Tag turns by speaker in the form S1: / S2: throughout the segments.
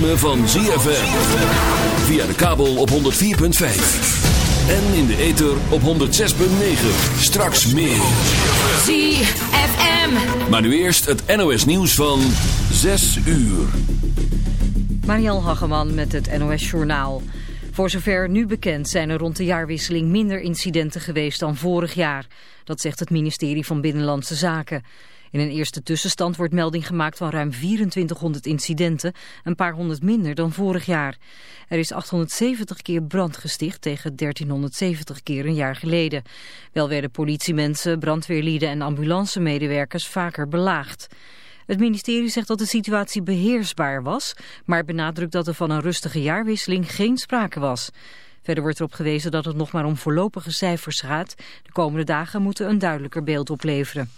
S1: ritme van ZFM. Via de kabel op 104.5. En in de ether op 106.9. Straks meer.
S2: ZFM.
S1: Maar nu eerst het NOS nieuws van 6 uur.
S3: Mariel Hageman met het NOS Journaal. Voor zover nu bekend zijn er rond de jaarwisseling minder incidenten geweest dan vorig jaar. Dat zegt het ministerie van Binnenlandse Zaken. In een eerste tussenstand wordt melding gemaakt van ruim 2400 incidenten, een paar honderd minder dan vorig jaar. Er is 870 keer brand gesticht tegen 1370 keer een jaar geleden. Wel werden politiemensen, brandweerlieden en ambulancemedewerkers vaker belaagd. Het ministerie zegt dat de situatie beheersbaar was, maar benadrukt dat er van een rustige jaarwisseling geen sprake was. Verder wordt erop gewezen dat het nog maar om voorlopige cijfers gaat. De komende dagen moeten een duidelijker beeld opleveren.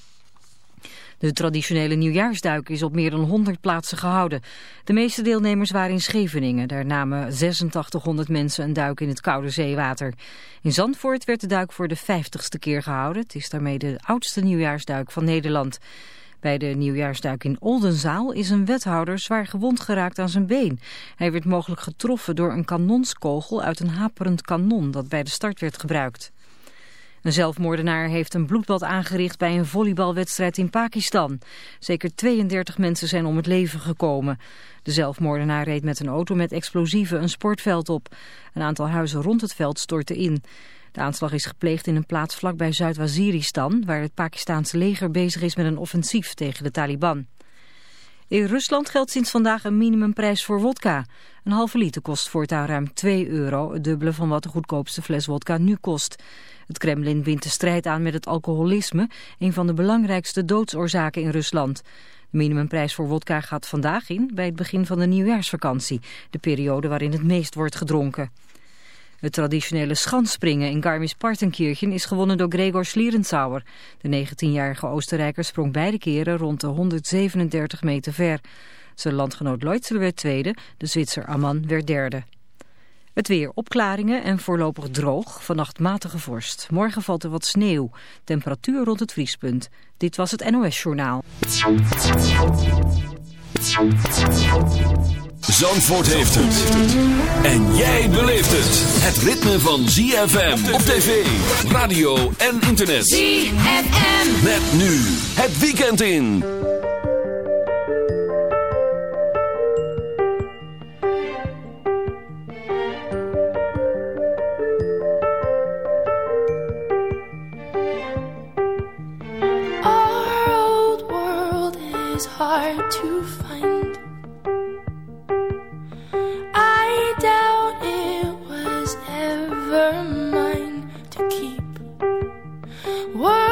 S3: De traditionele nieuwjaarsduik is op meer dan 100 plaatsen gehouden. De meeste deelnemers waren in Scheveningen. Daar namen 8600 mensen een duik in het koude zeewater. In Zandvoort werd de duik voor de 50ste keer gehouden. Het is daarmee de oudste nieuwjaarsduik van Nederland. Bij de nieuwjaarsduik in Oldenzaal is een wethouder zwaar gewond geraakt aan zijn been. Hij werd mogelijk getroffen door een kanonskogel uit een haperend kanon dat bij de start werd gebruikt. Een zelfmoordenaar heeft een bloedbad aangericht bij een volleybalwedstrijd in Pakistan. Zeker 32 mensen zijn om het leven gekomen. De zelfmoordenaar reed met een auto met explosieven een sportveld op. Een aantal huizen rond het veld stortte in. De aanslag is gepleegd in een plaats vlakbij Zuid-Waziristan... waar het Pakistaanse leger bezig is met een offensief tegen de Taliban. In Rusland geldt sinds vandaag een minimumprijs voor wodka. Een halve liter kost voortaan ruim 2 euro, het dubbele van wat de goedkoopste fles wodka nu kost. Het Kremlin wint de strijd aan met het alcoholisme, een van de belangrijkste doodsoorzaken in Rusland. De minimumprijs voor wodka gaat vandaag in bij het begin van de nieuwjaarsvakantie, de periode waarin het meest wordt gedronken. Het traditionele schansspringen in Garmisch-Partenkirchen is gewonnen door Gregor Schlierenzauer. De 19-jarige Oostenrijker sprong beide keren rond de 137 meter ver. Zijn landgenoot Leutzer werd tweede, de Zwitser Amman werd derde. Het weer opklaringen en voorlopig droog, vannacht matige vorst. Morgen valt er wat sneeuw, temperatuur rond het vriespunt. Dit was het NOS Journaal.
S1: Zandvoort heeft het. En jij beleeft het. Het ritme van ZFM op tv, radio en internet.
S2: ZFM.
S1: Met nu het weekend in.
S4: Our old world is hard to find. Ever mine to keep. Were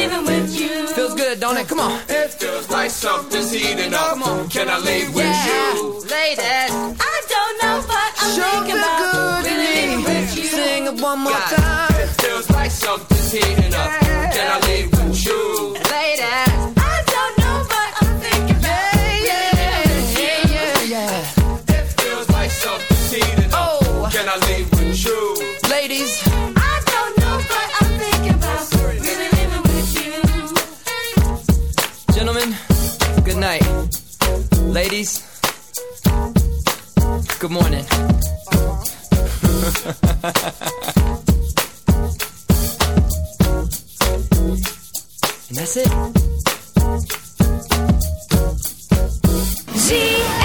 S2: don't it? Come on.
S5: It feels like something's heating up.
S2: Come on.
S5: Can I leave
S2: yeah.
S5: with you?
S2: Ladies.
S6: I don't know, but I'm
S2: sure
S6: thinking about
S2: good
S6: really with you.
S2: Sing it one more
S5: God.
S2: time.
S5: It feels like something's heating up.
S2: Yeah.
S5: Can I leave
S2: Ladies, good morning. and that's it.
S7: G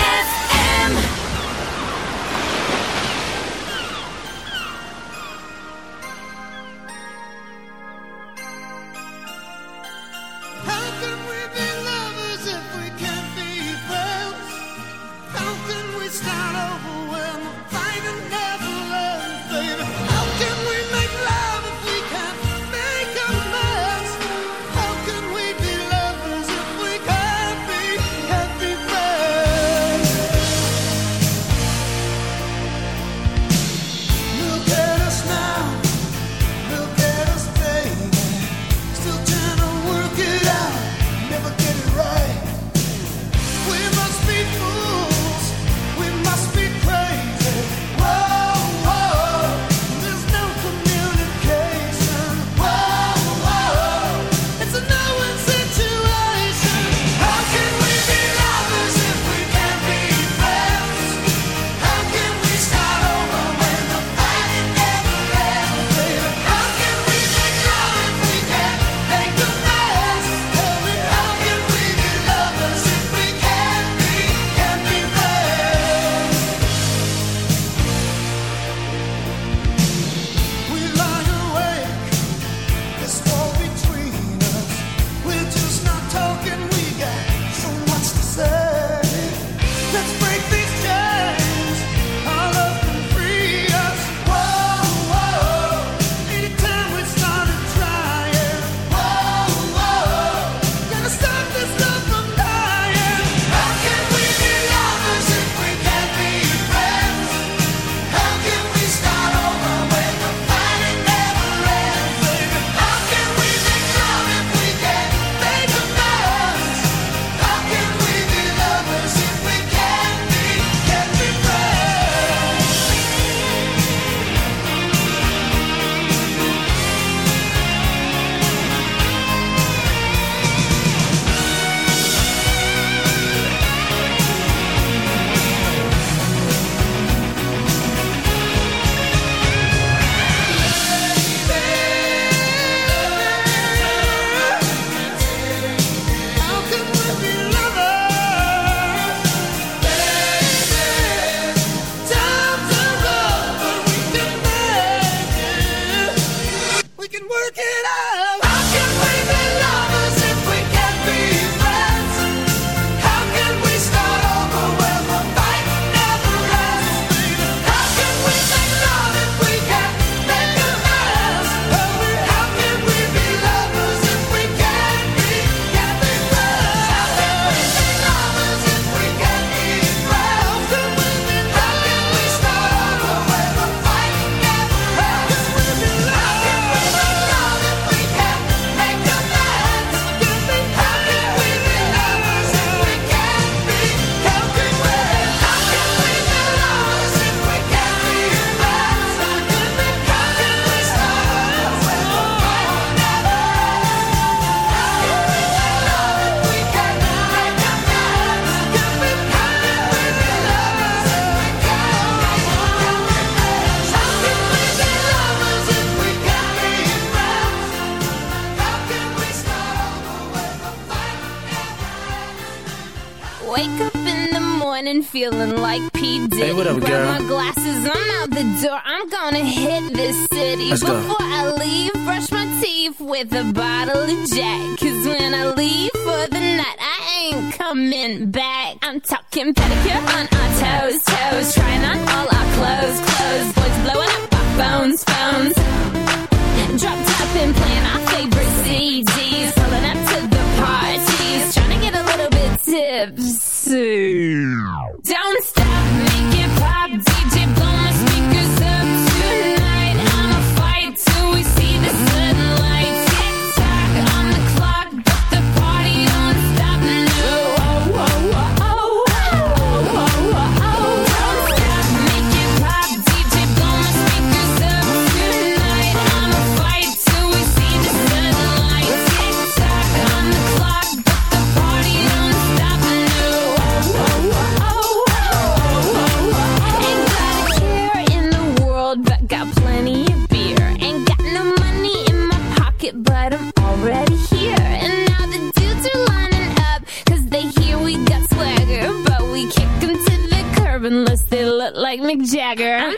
S7: what up,
S8: Grab
S7: girl?
S8: my glasses, I'm out the door. I'm gonna hit this city.
S7: Let's
S8: Before go. I leave, brush my teeth with a bottle of Jack. Cause when I leave for the night, I ain't coming back. I'm talking pedicure on our toes, toes. Trying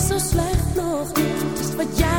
S1: is
S9: zo slecht nog niet. Wat jij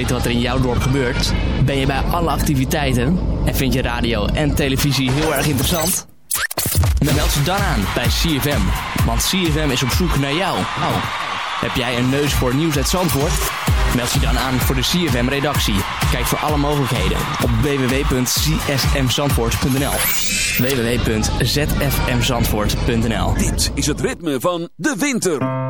S10: weten wat er in jouw dorp gebeurt? Ben je bij alle activiteiten? En vind je radio en televisie heel erg interessant? Meld je dan aan bij CFM. Want CFM is op zoek naar jou. Oh. Heb jij een neus voor nieuws uit Zandvoort? Meld je dan aan voor de CFM-redactie. Kijk voor alle mogelijkheden op www.csmzandvoort.nl www.zfmzandvoort.nl
S1: Dit is het ritme van de winter.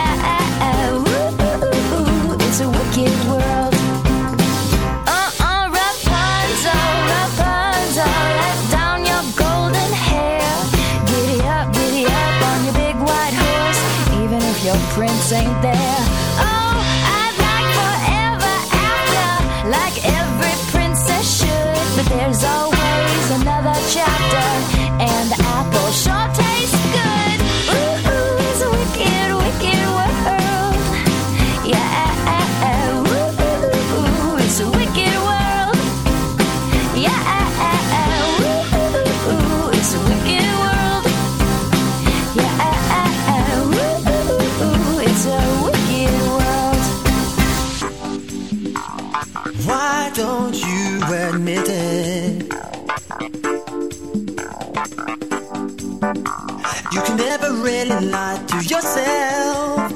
S11: there's always another chapter, and the apple sure
S2: really lie to yourself.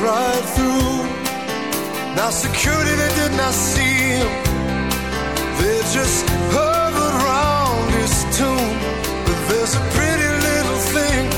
S12: right through. Now security they did not see him. They just hovered around his tomb. But there's a pretty little thing.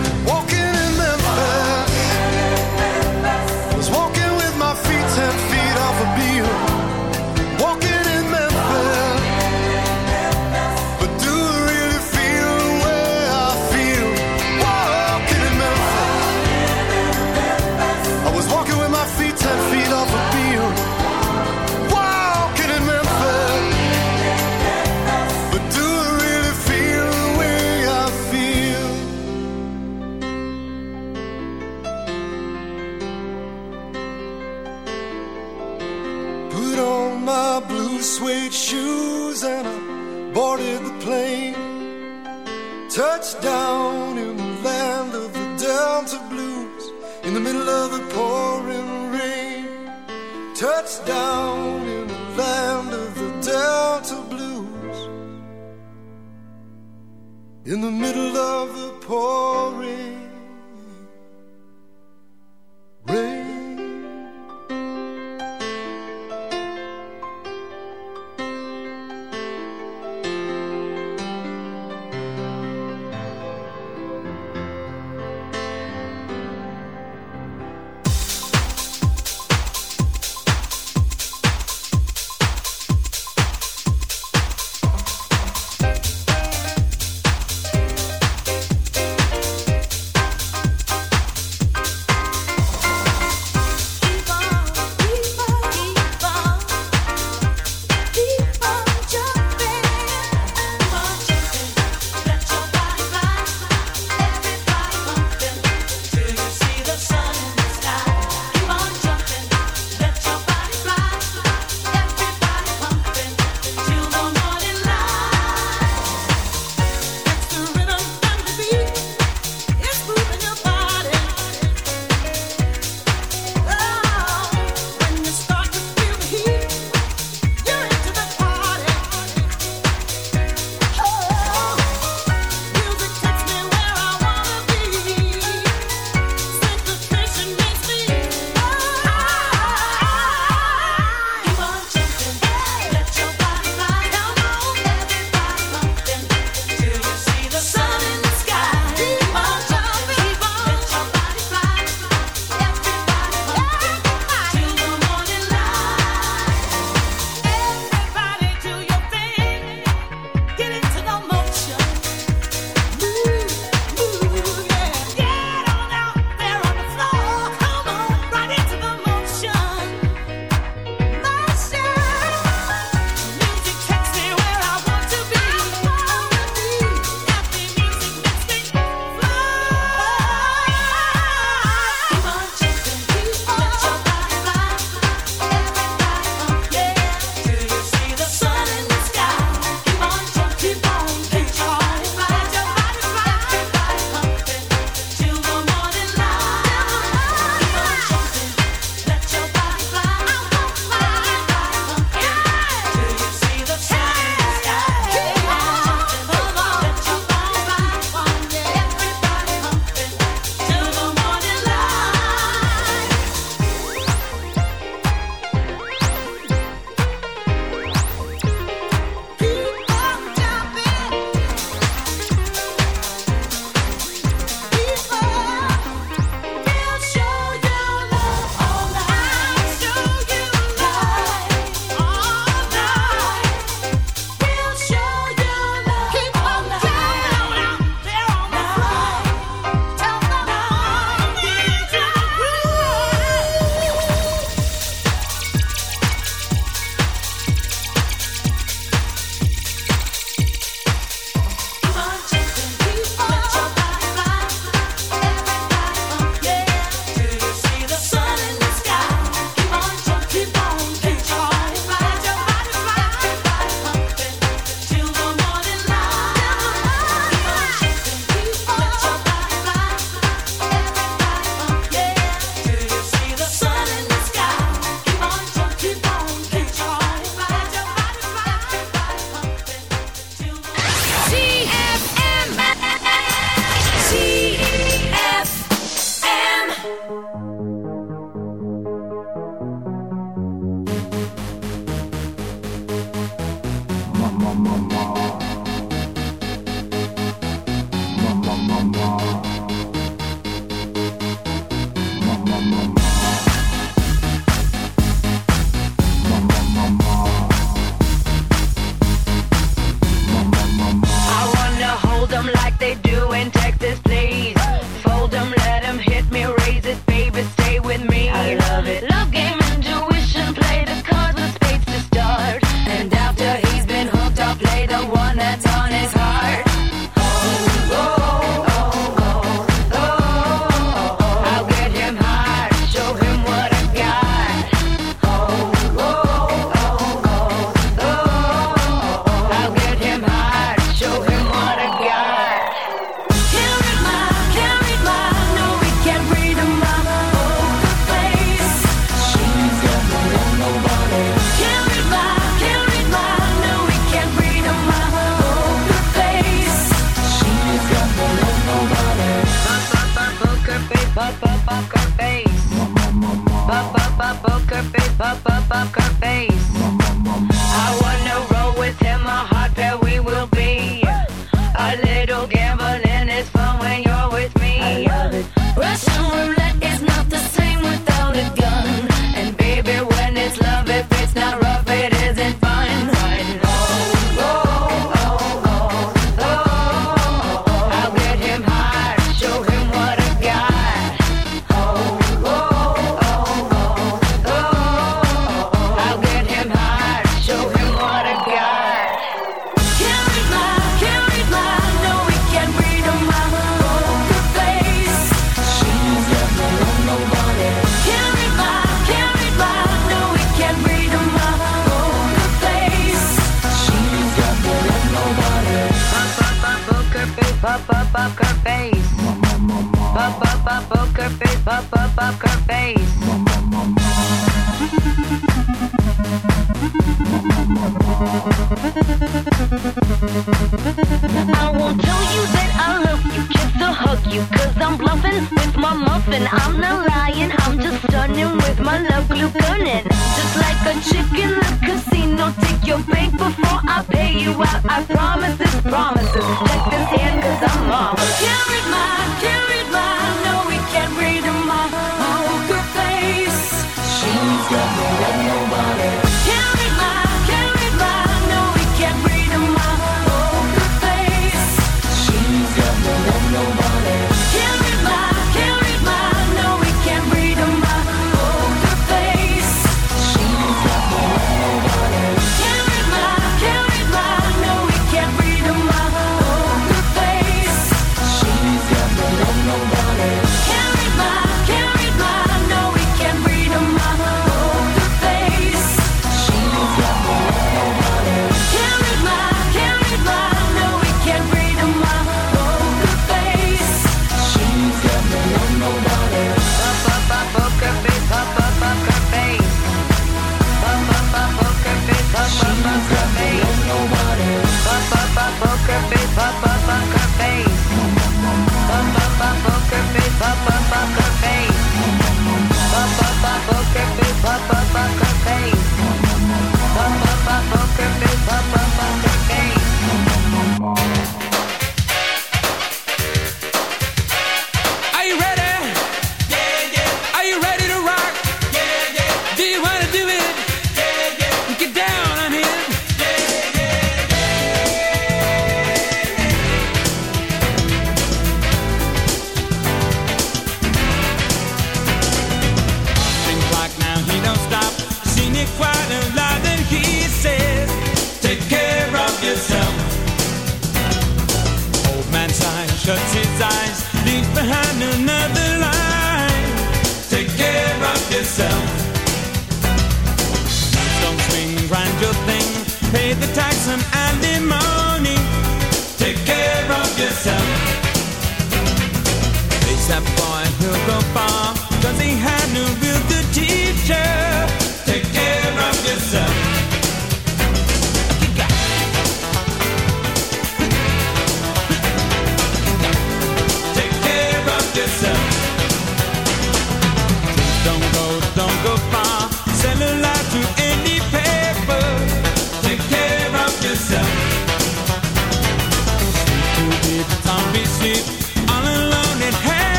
S13: It's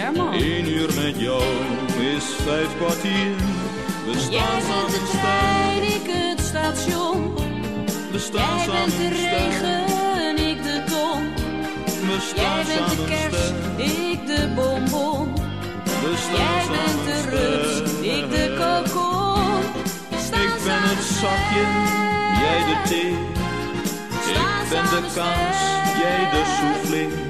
S9: Herman.
S14: Eén uur met jou is vijf kwartier. We
S9: Jij
S14: staan
S9: bent
S14: samen
S9: de
S14: sterk,
S9: trein, ik het station.
S14: we staan
S9: Jij bent de regen, ik de ton.
S14: We
S9: Jij bent de
S14: samen
S9: kers,
S14: sterk.
S9: ik de bonbon.
S14: We
S9: Jij bent de rups,
S14: sterk.
S9: ik de kokon.
S14: Ik ben het zakje, jij de thee. Ik ben de kaas, jij de soufflé.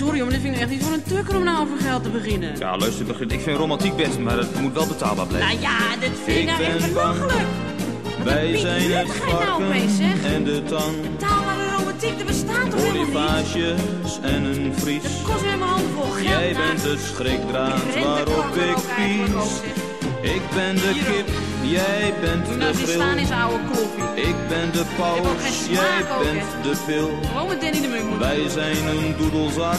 S15: Nou sorry, maar dit vind ik echt niet voor een tukker om nou over geld te beginnen.
S14: Ja, luister, begin- ik vind romantiek best, maar het moet wel betaalbaar blijven.
S15: Nou ja, dit vind ik,
S14: Ik
S15: nou echt belachelijk.
S14: Wij zijn het
S15: nou
S14: varken
S15: zeg?
S14: en de tang.
S15: Betaalbare romantiek, er bestaat toch helemaal niet?
S14: En een vries.
S15: Het kost weer mijn handen vol geld.
S14: Jij
S15: nou.
S14: bent de schrikdraad
S15: Ik de
S14: waarop ik pies. Ik ben de kip, jij bent
S15: Doe
S14: de
S15: nou eens staan in zijn oude koffie.
S14: Ik ben de paus,
S15: smaak
S14: jij bent de pil.
S15: Gewoon met Danny de Munk
S14: Wij zijn een doedelzak